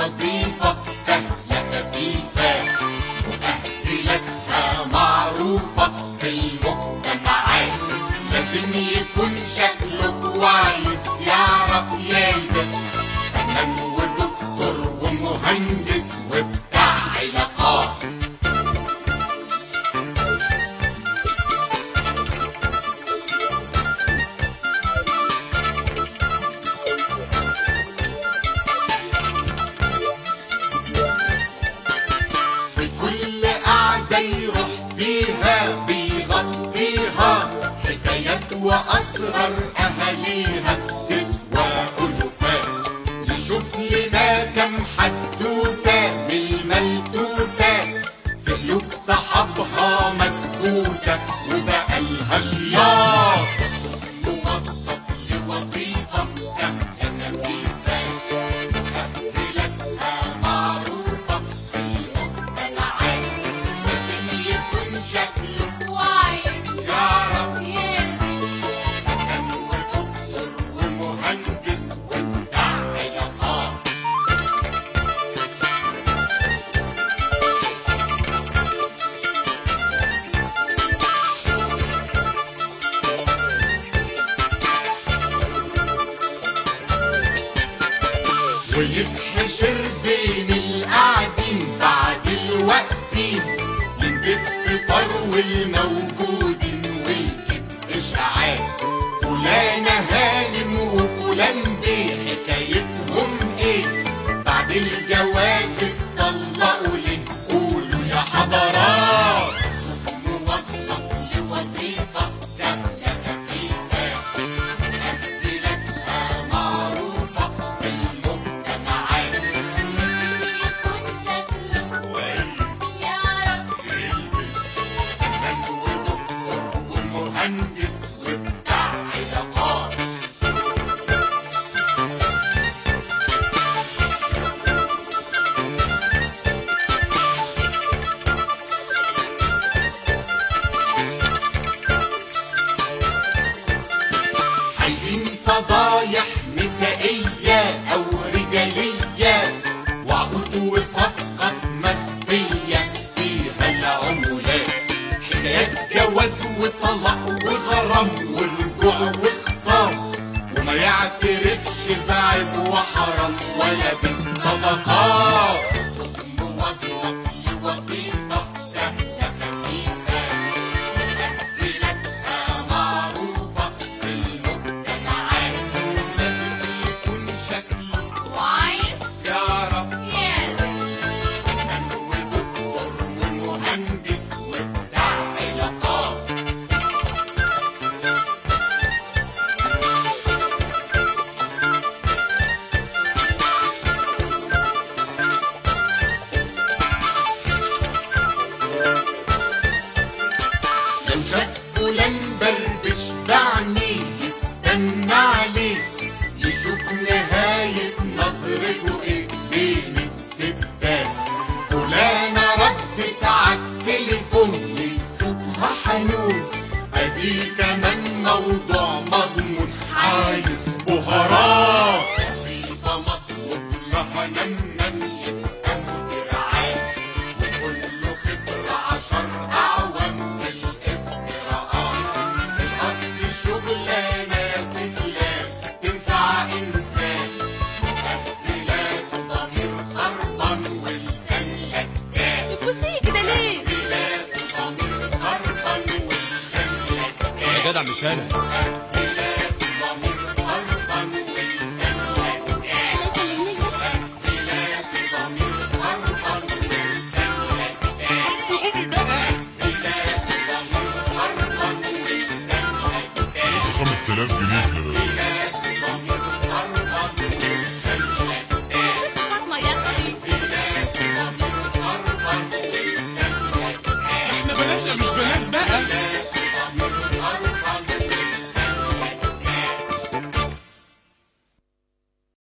موظف لوظيفة سهلة خفيفة مؤهلاتها معروفة في المجتمعات لازم يكون شكله كويس يعرف يلبس. فنان ودكتور ومهندس. بيغطيها حكايات وأسرار ويتحشر بين القاعدين بعد الواقفين يندف فرو الموجودين ويجيب اشاعات فلانة فضايح نسائية أو رجالية. وعود وصفقة مخفية فيها العمولات. حكايات جواز وطلاق وغرام ورجوع وخصام. وما يعترفش بعيب وحرام ولا بالصدقة. مطلوب يبقى مدير عام وكله خبرة عشر أعوام في الافتراءات الأصل شغلانة سفلات تنفع إنسان مؤهلات ضمير خربان ولسان لكان تبوسيه كده ليه مؤهلات ضمير خربان ولسان لكان يا جدع مش انا 5000 جنيه احنا بناتنا مش بقى